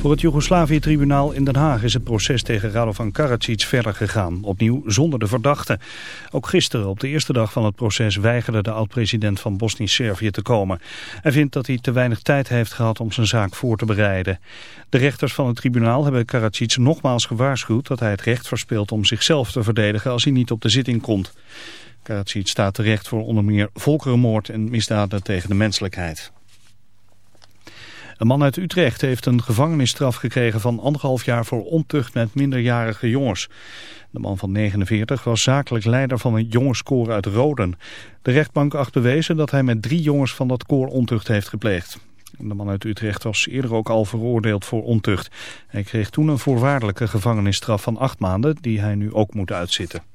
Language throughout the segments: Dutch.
Voor het Joegoslavië-tribunaal in Den Haag is het proces tegen Radovan Karadzic verder gegaan. Opnieuw zonder de verdachte. Ook gisteren, op de eerste dag van het proces, weigerde de oud-president van Bosnisch-Servië te komen. Hij vindt dat hij te weinig tijd heeft gehad om zijn zaak voor te bereiden. De rechters van het tribunaal hebben Karadzic nogmaals gewaarschuwd dat hij het recht verspeelt om zichzelf te verdedigen als hij niet op de zitting komt. Karadzic staat terecht voor onder meer volkerenmoord en misdaden tegen de menselijkheid. Een man uit Utrecht heeft een gevangenisstraf gekregen van anderhalf jaar voor ontucht met minderjarige jongens. De man van 49 was zakelijk leider van een jongenskoor uit Roden. De rechtbank acht bewezen dat hij met drie jongens van dat koor ontucht heeft gepleegd. De man uit Utrecht was eerder ook al veroordeeld voor ontucht. Hij kreeg toen een voorwaardelijke gevangenisstraf van acht maanden die hij nu ook moet uitzitten.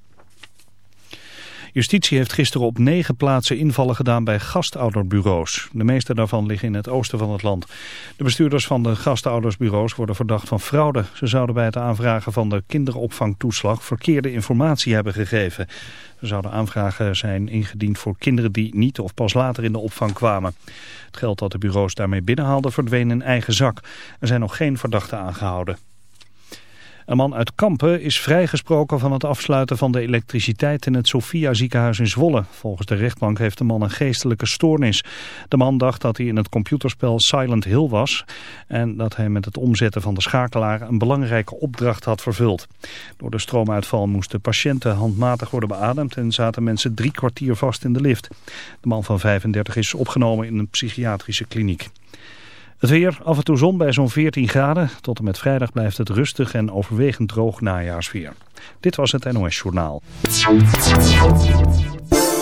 Justitie heeft gisteren op negen plaatsen invallen gedaan bij gastouderbureaus. De meeste daarvan liggen in het oosten van het land. De bestuurders van de gastoudersbureaus worden verdacht van fraude. Ze zouden bij het aanvragen van de kinderopvangtoeslag verkeerde informatie hebben gegeven. Er zouden aanvragen zijn ingediend voor kinderen die niet of pas later in de opvang kwamen. Het geld dat de bureaus daarmee binnenhaalden verdween in eigen zak. Er zijn nog geen verdachten aangehouden. Een man uit Kampen is vrijgesproken van het afsluiten van de elektriciteit in het Sophia ziekenhuis in Zwolle. Volgens de rechtbank heeft de man een geestelijke stoornis. De man dacht dat hij in het computerspel Silent Hill was en dat hij met het omzetten van de schakelaar een belangrijke opdracht had vervuld. Door de stroomuitval moesten patiënten handmatig worden beademd en zaten mensen drie kwartier vast in de lift. De man van 35 is opgenomen in een psychiatrische kliniek. Het weer, af en toe zon bij zo'n 14 graden. Tot en met vrijdag blijft het rustig en overwegend droog najaarsveer. Dit was het NOS Journaal.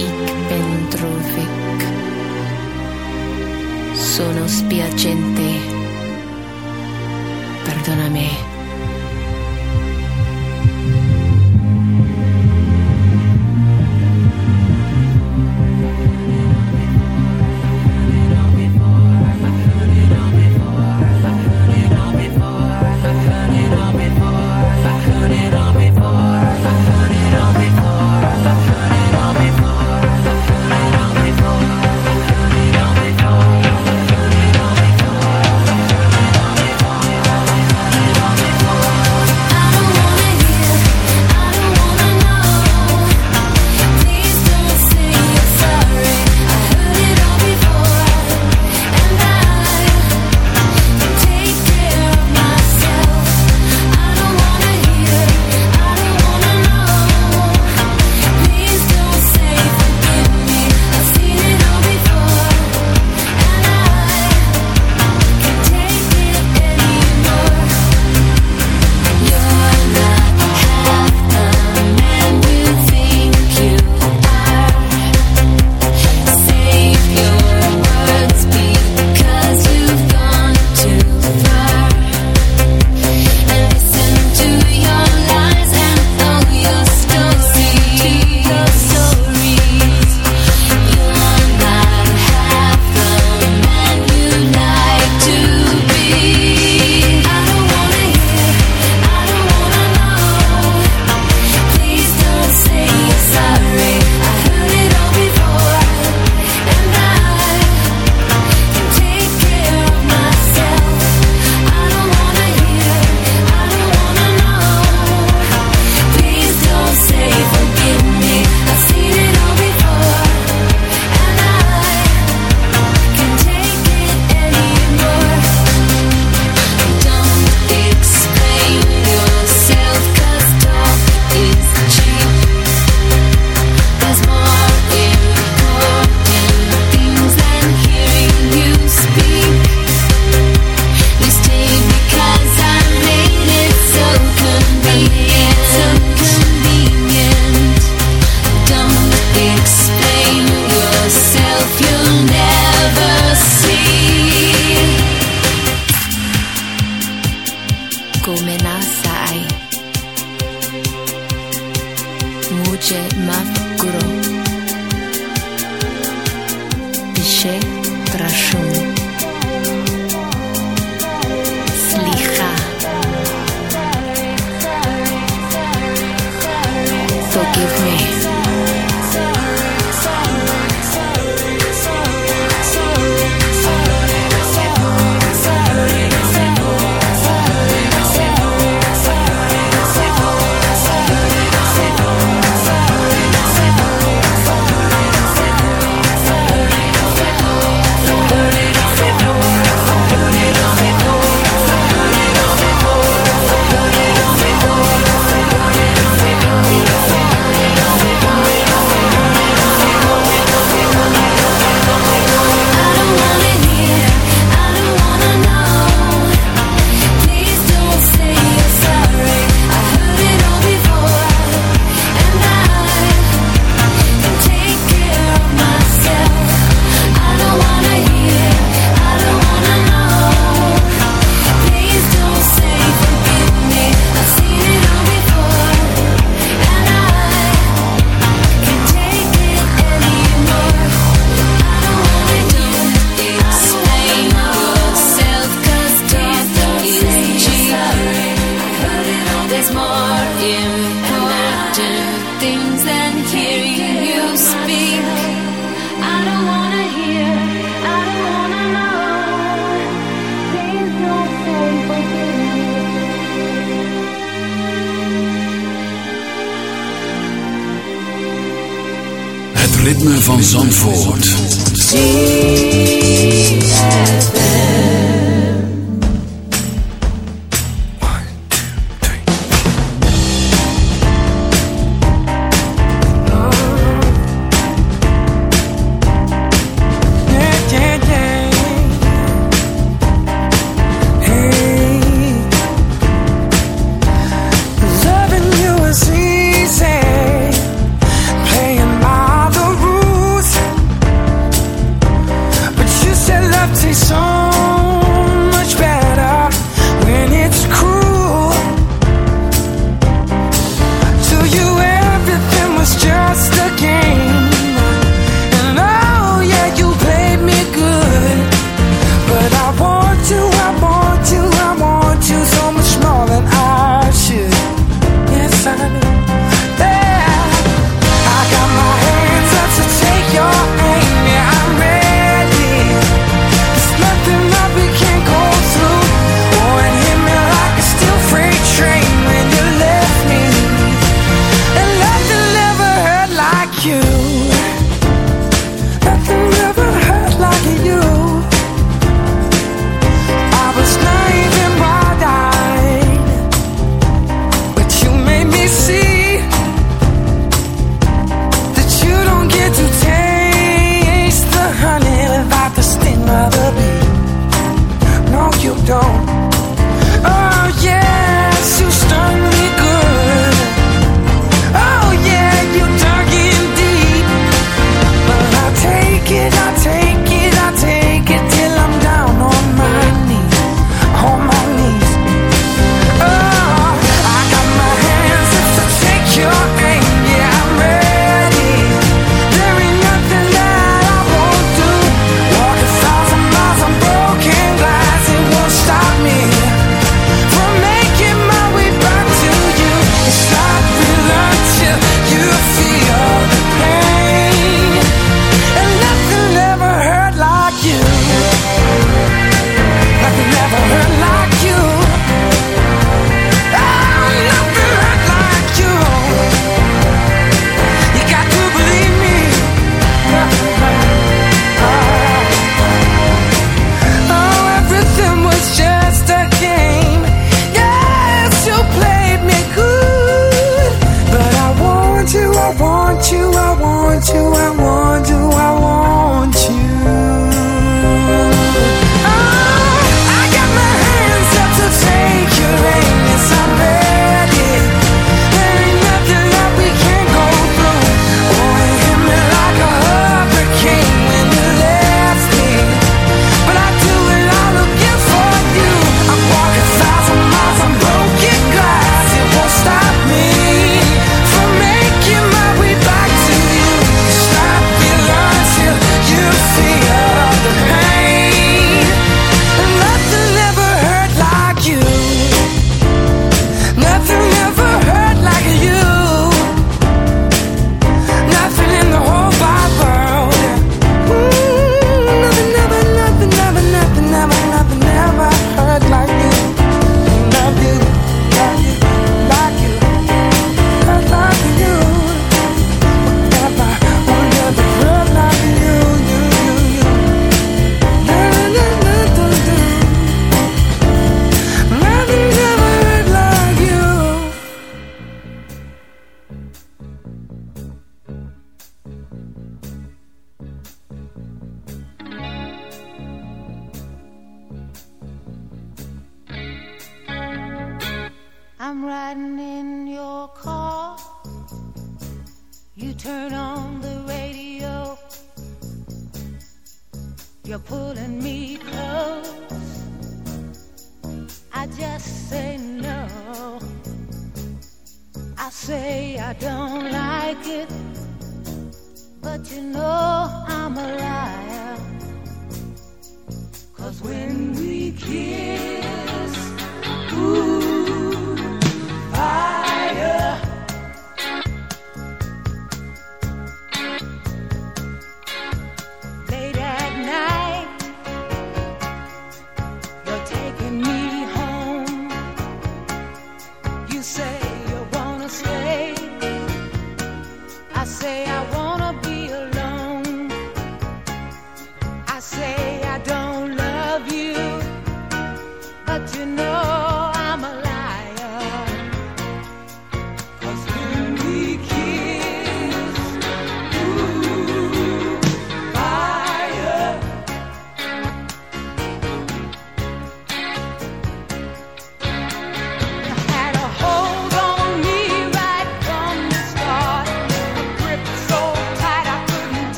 ik ben Trufik. Sono spiacente. Perdona me.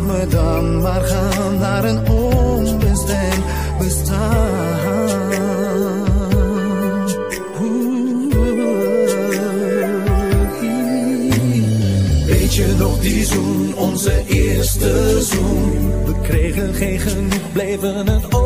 laat me dan maar gaan naar een onbestemd bestaan. Weet je nog die zoen, onze eerste zoen? We kregen geen genoeg, bleven het oog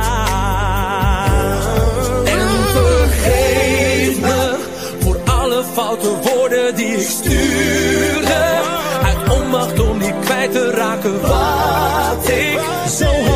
foute woorden die ik stuurde. Uit onmacht om niet kwijt te raken wat ik zo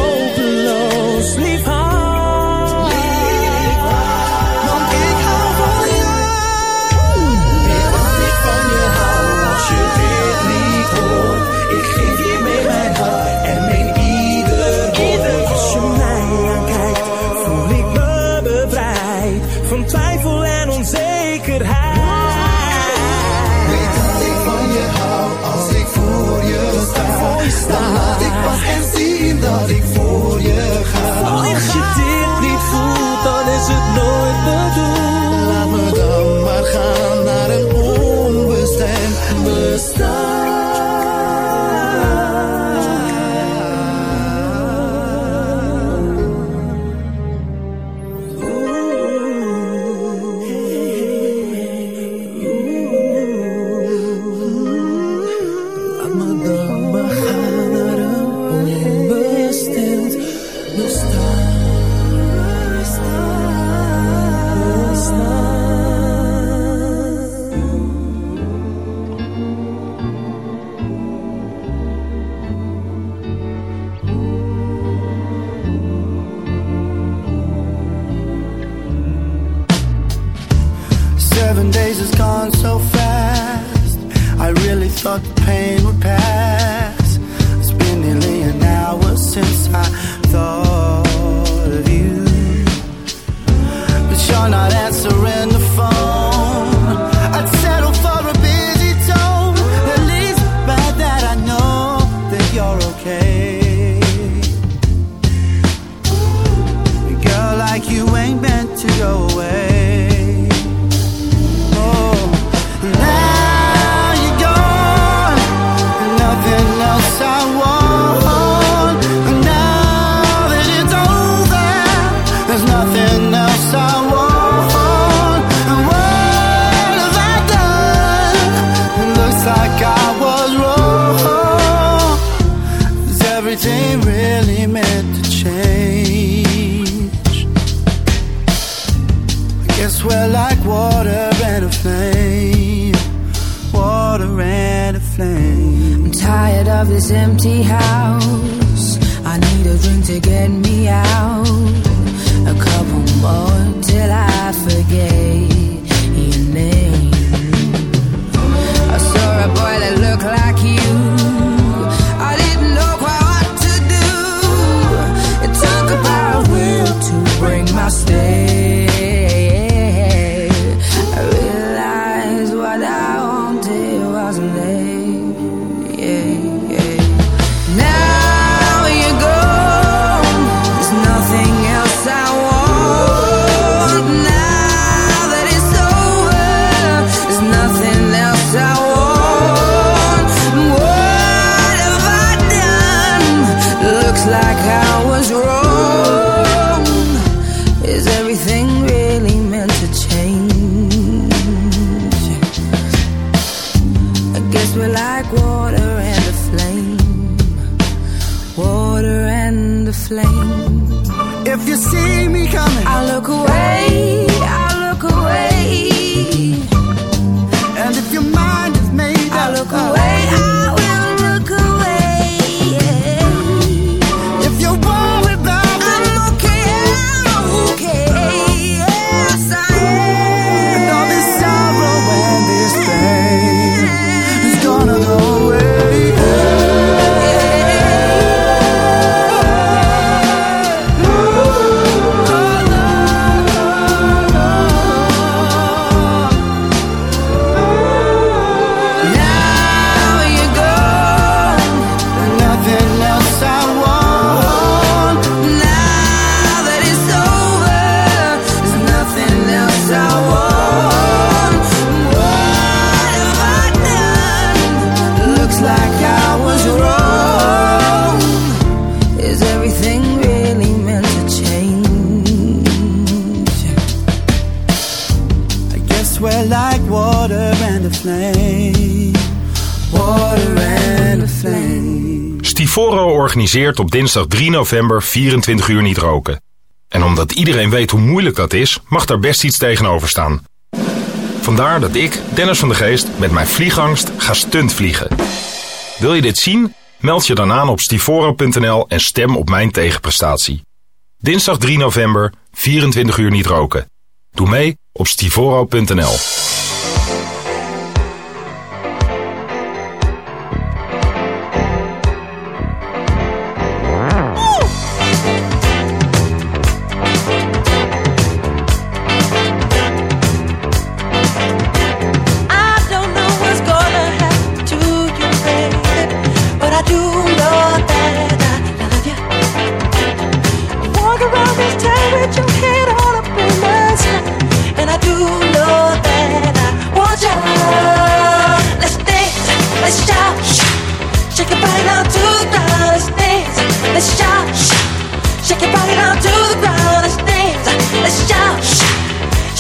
op dinsdag 3 november 24 uur niet roken. En omdat iedereen weet hoe moeilijk dat is, mag daar best iets tegenover staan. Vandaar dat ik, Dennis van de Geest, met mijn vliegangst ga stuntvliegen. Wil je dit zien? Meld je dan aan op stivoro.nl en stem op mijn tegenprestatie. Dinsdag 3 november, 24 uur niet roken. Doe mee op stivoro.nl.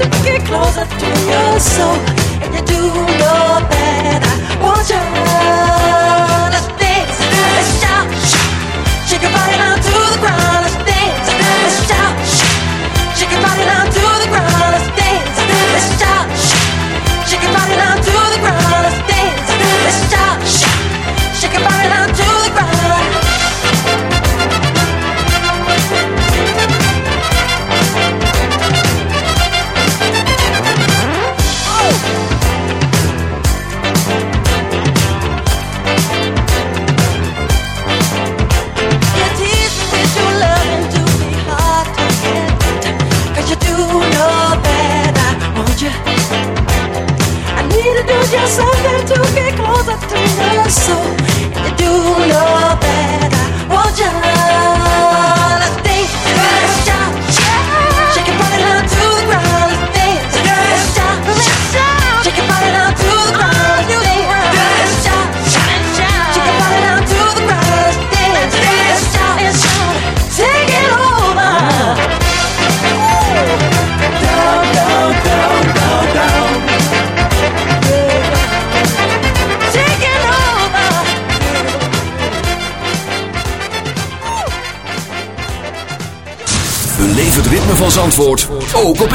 to get closer to your soul. And you do know that I want you. That's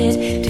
wanted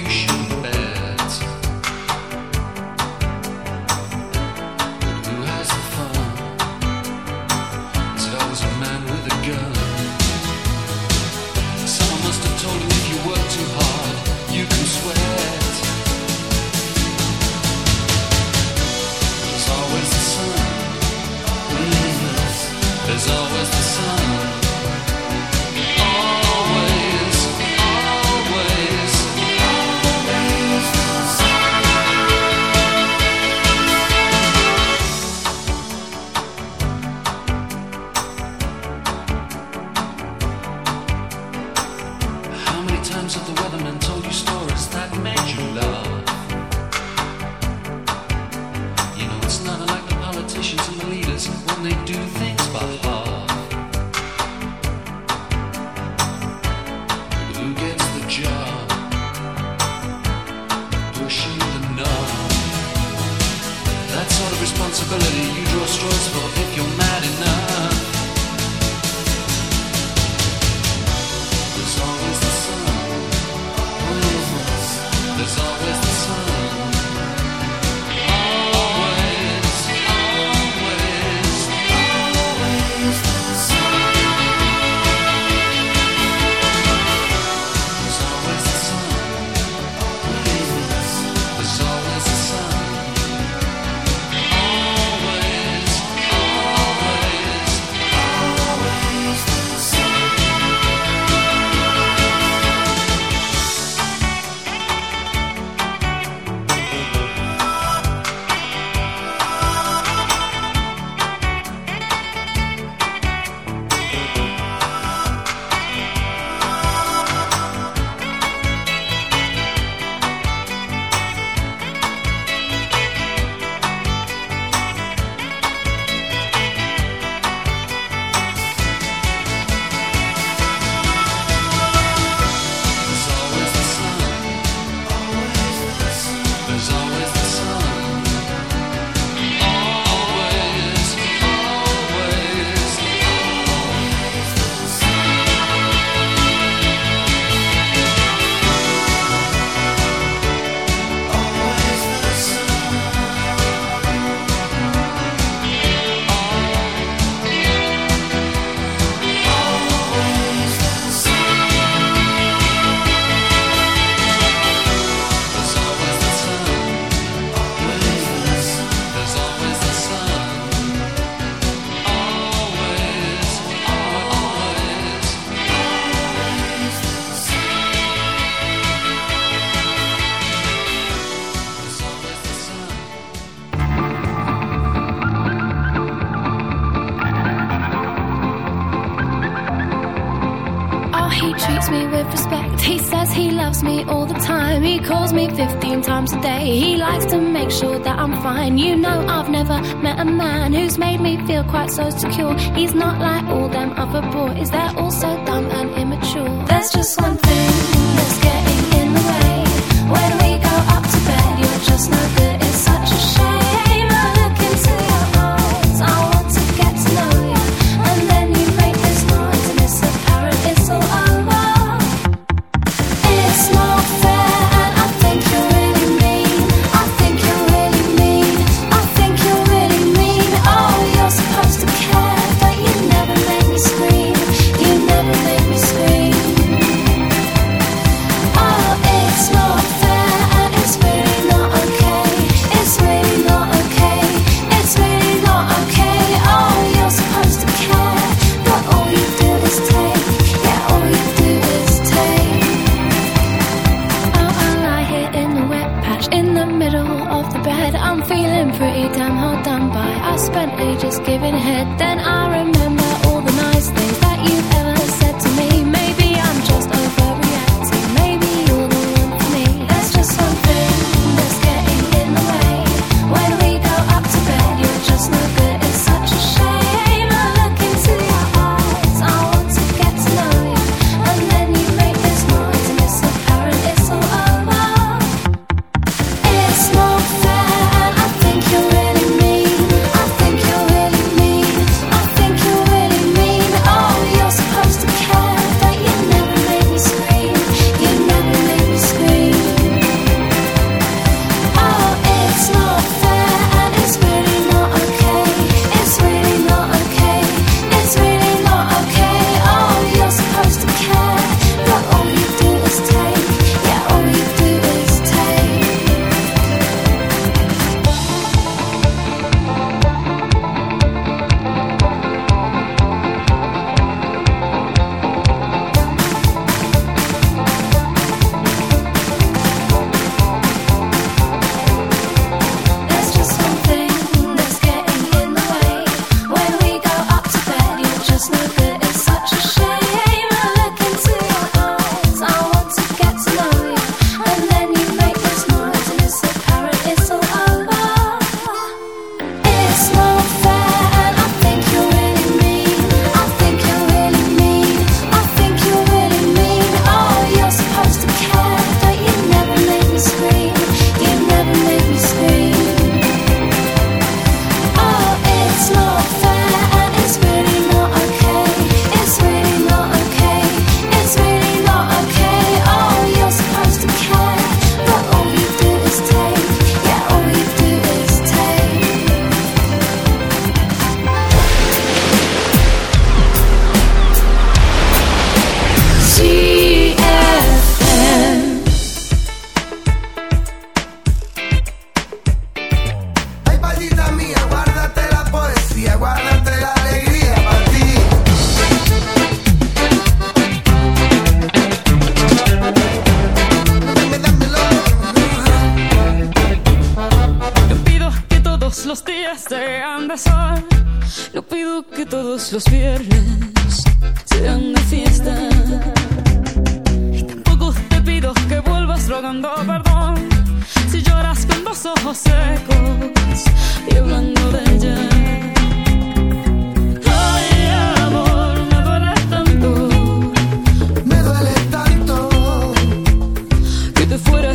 quite so secure. He's not like all them other boys, they're all so dumb and immature. There's just one thing.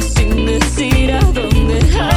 Sin decir a dónde. Ay,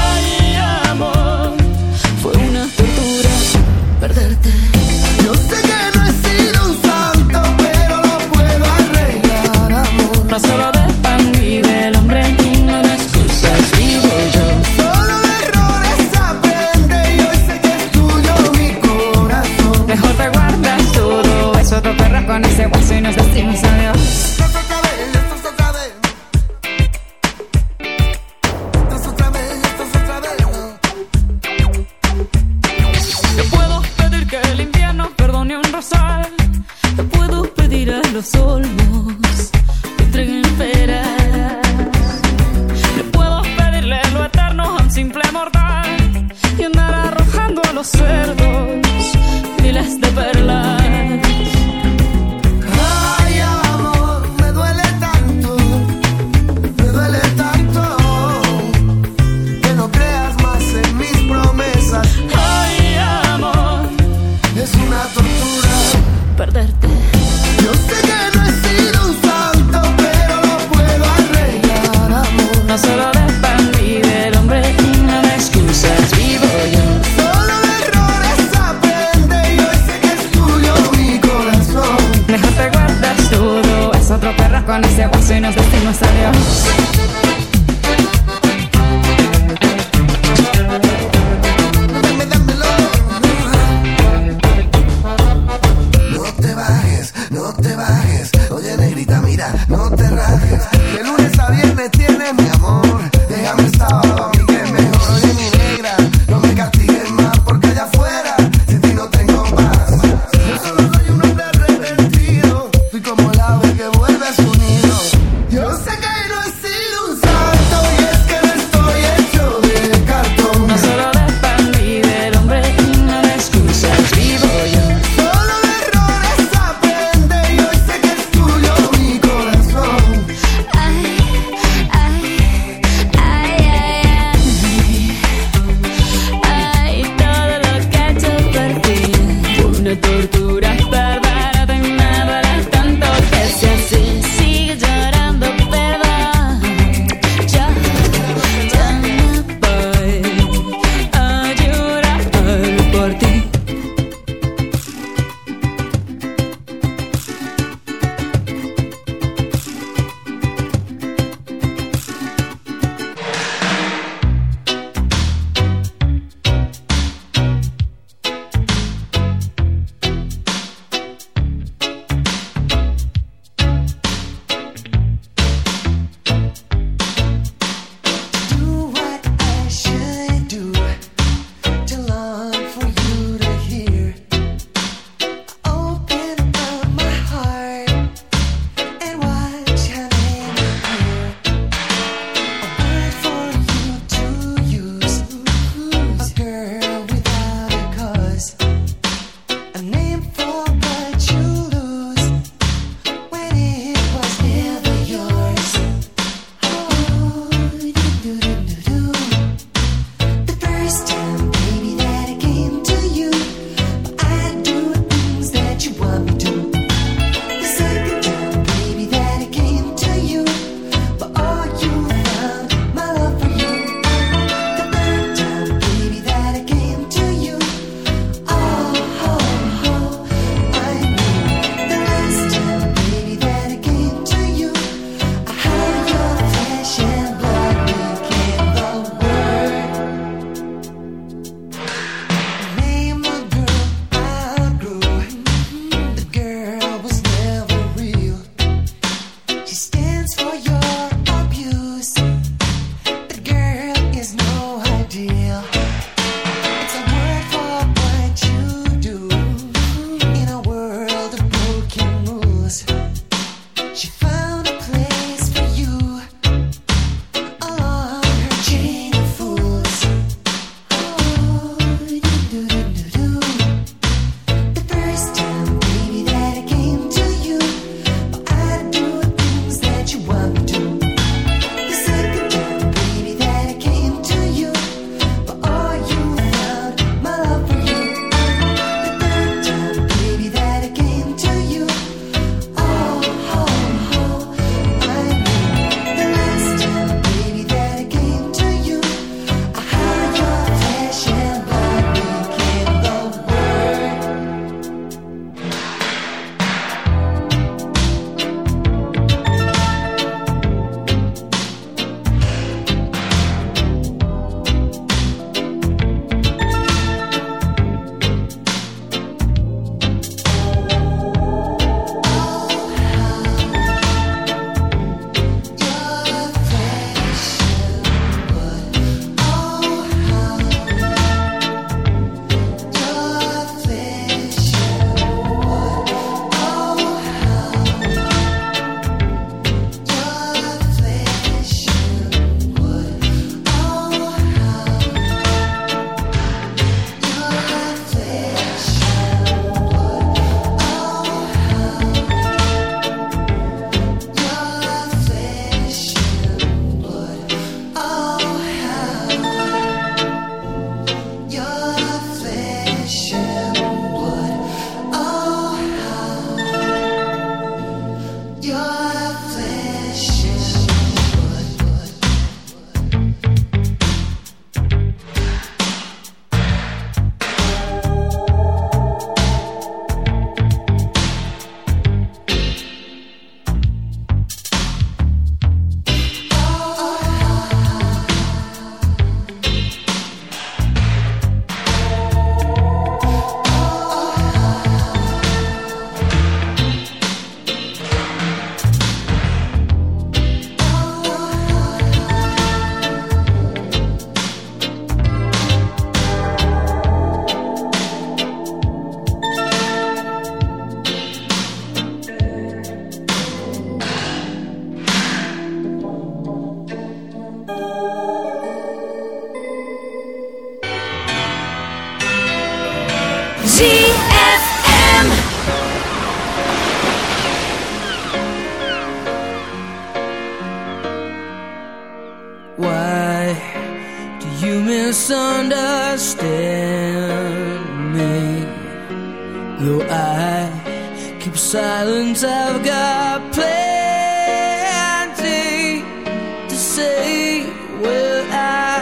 Well, I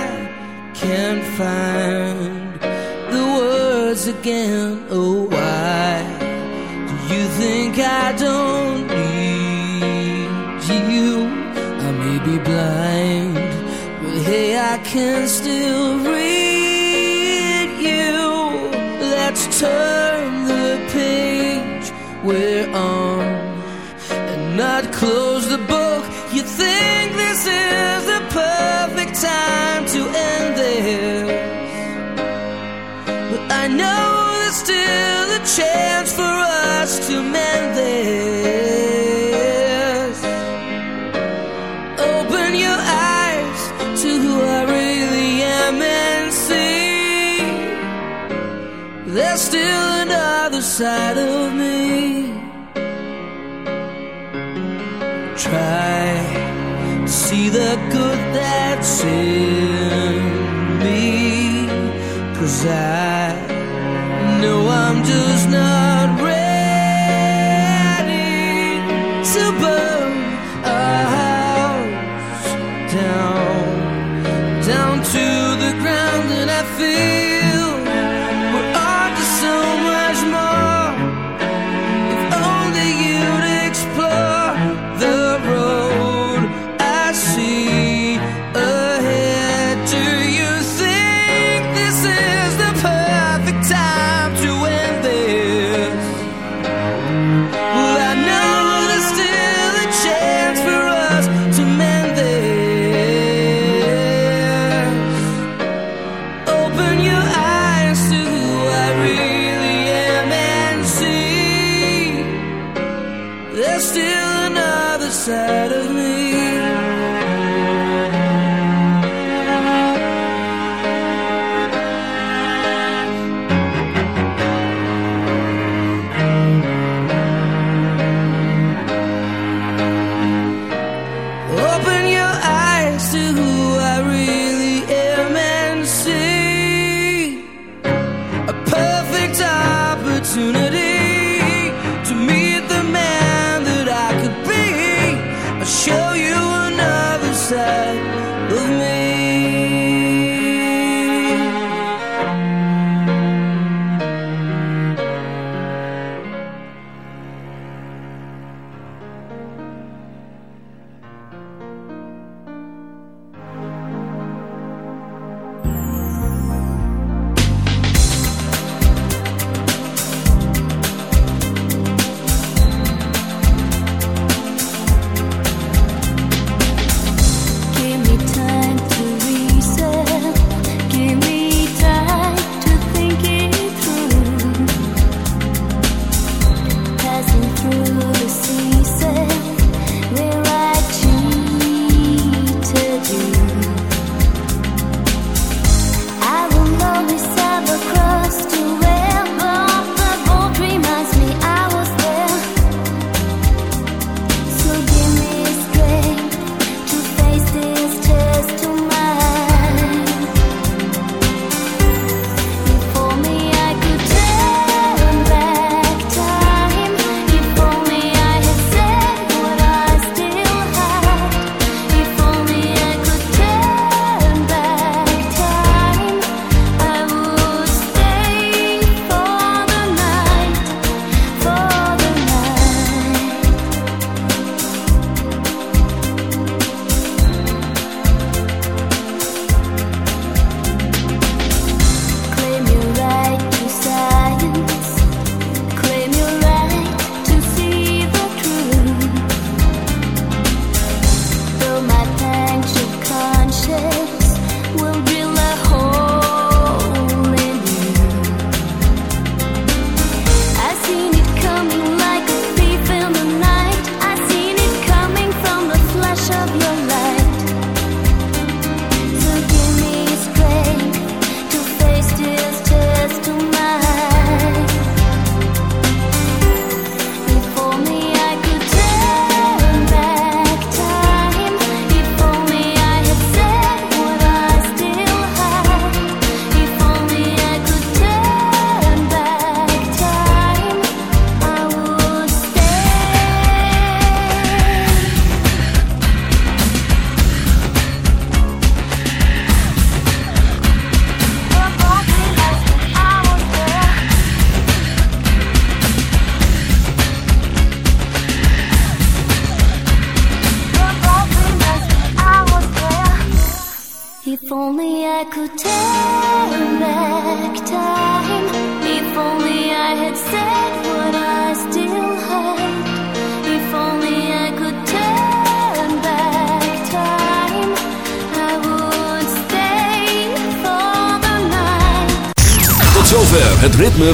can't find the words again. Oh, why do you think I don't need you? I may be blind, but hey, I can still read you. Let's turn chance for us to mend this. Open your eyes to who I really am and see there's still another side of me. Try to see the good that's in me. Cause I know I'm just not said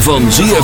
van ZFM.